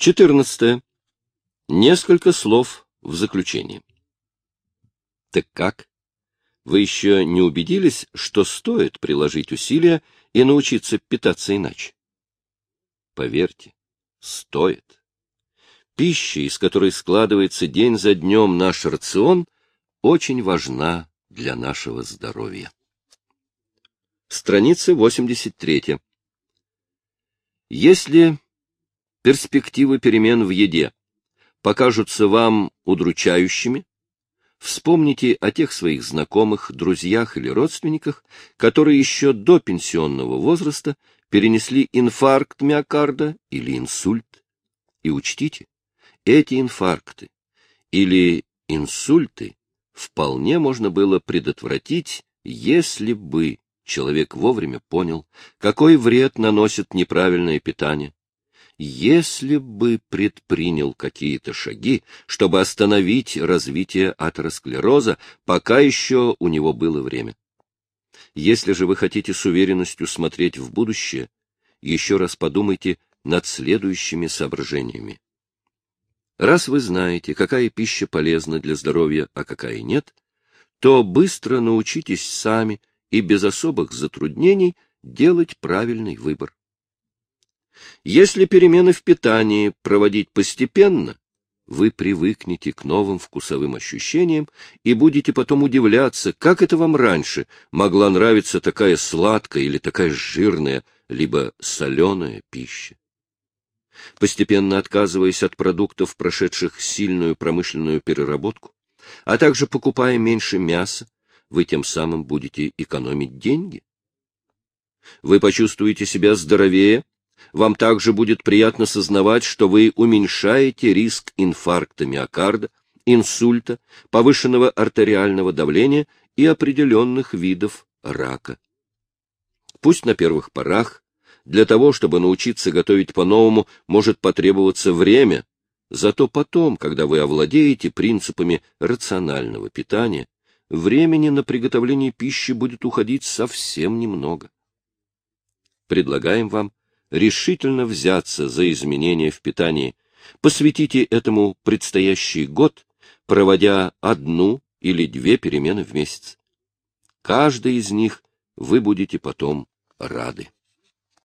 14. Несколько слов в заключение. Так как? Вы еще не убедились, что стоит приложить усилия и научиться питаться иначе? Поверьте, стоит. Пища, из которой складывается день за днем наш рацион, очень важна для нашего здоровья. Страница 83. Если перспективы перемен в еде покажутся вам удручающими, вспомните о тех своих знакомых, друзьях или родственниках, которые еще до пенсионного возраста перенесли инфаркт миокарда или инсульт. И учтите, эти инфаркты или инсульты вполне можно было предотвратить, если бы человек вовремя понял, какой вред наносит неправильное питание, если бы предпринял какие-то шаги, чтобы остановить развитие атеросклероза, пока еще у него было время. Если же вы хотите с уверенностью смотреть в будущее, еще раз подумайте над следующими соображениями. Раз вы знаете, какая пища полезна для здоровья, а какая нет, то быстро научитесь сами и без особых затруднений делать правильный выбор. Если перемены в питании проводить постепенно, вы привыкнете к новым вкусовым ощущениям и будете потом удивляться, как это вам раньше могла нравиться такая сладкая или такая жирная, либо соленая пища. Постепенно отказываясь от продуктов, прошедших сильную промышленную переработку, а также покупая меньше мяса, вы тем самым будете экономить деньги. Вы почувствуете себя здоровее вам также будет приятно сознавать, что вы уменьшаете риск инфаркта миокарда, инсульта, повышенного артериального давления и определенных видов рака. Пусть на первых порах для того, чтобы научиться готовить по-новому, может потребоваться время, зато потом, когда вы овладеете принципами рационального питания, времени на приготовление пищи будет уходить совсем немного. Предлагаем вам решительно взяться за изменения в питании. Посвятите этому предстоящий год, проводя одну или две перемены в месяц. Каждой из них вы будете потом рады.